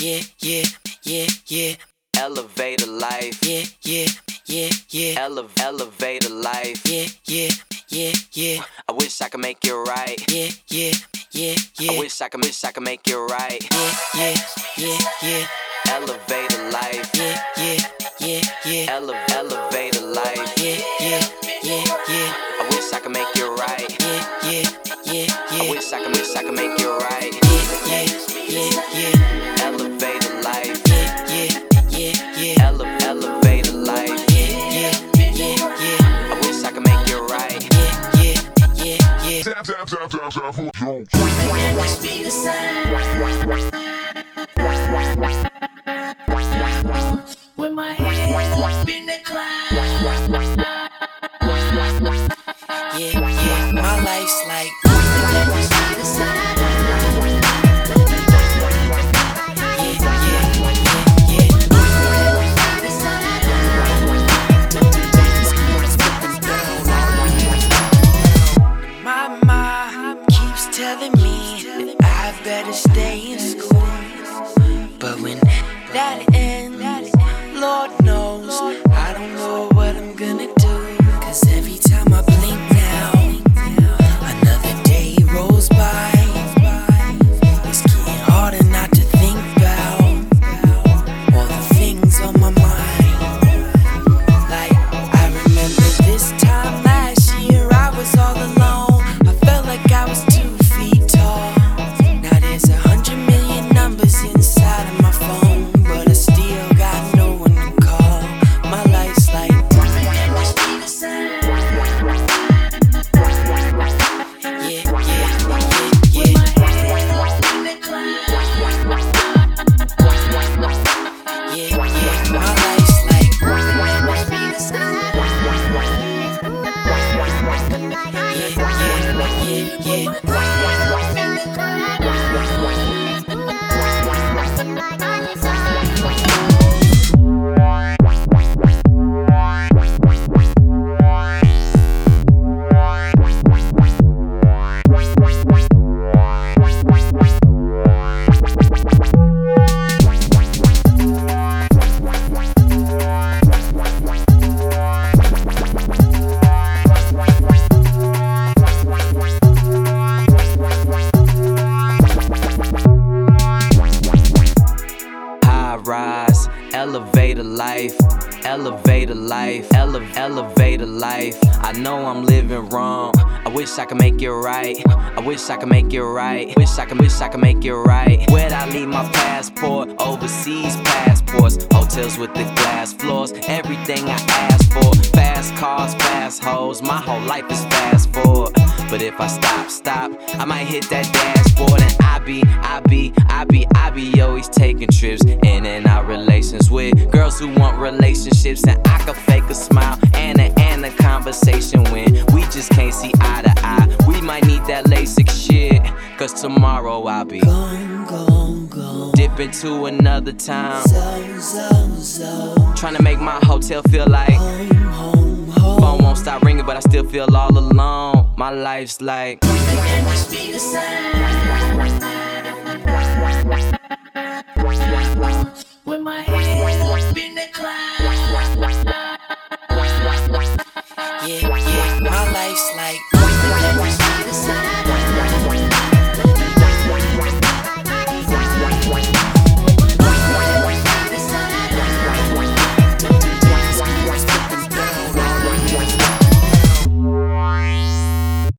yeah, yeah, yeah, yeah. Elevator life. Yeah, yeah, yeah, yeah. Ele- elevator life. Yeah, yeah, yeah, yeah. I wish I could make it right. Yeah, yeah, yeah, yeah. I wish I could, wish I could make it right. Yeah, yeah, yeah, yeah. Elevator life. Yeah, yeah, yeah, yeah. Ele- elevator life. Yeah, yeah, yeah, yeah. I wish I could make it right. Yeah, yeah, yeah, yeah. I wish I could, wish I could make it Tap, tap, tap, tap, tap, for Jones. With my up in. Yeah, yeah. My life's like telling me that I better stay in school. But when that ends, Lord knows I don't know what I'm gonna do. Cause every life, elevator life, ele- elevator life. I know I'm living wrong. I wish I could make it right. I wish I could make it right. Wish I could, wish I could make it right. Where'd I leave my passport? Overseas passports, hotels with the glass floors, everything I asked for. Fast cars, fast hoes. My whole life is fast forward. But if I stop, stop, I might hit that dashboard and I be, I be, I be, I be always taking trips relationships and I can fake a smile and a, and a conversation when we just can't see eye to eye. We might need that LASIK shit, cause tomorrow I'll be Gone, gone, gone. dip into another town. Zone, zone, zone. Trying to make my hotel feel like Home, home, home. phone won't stop ringing, but I still feel all alone. My life's like With my hands up in the clouds. West side, west side, the side.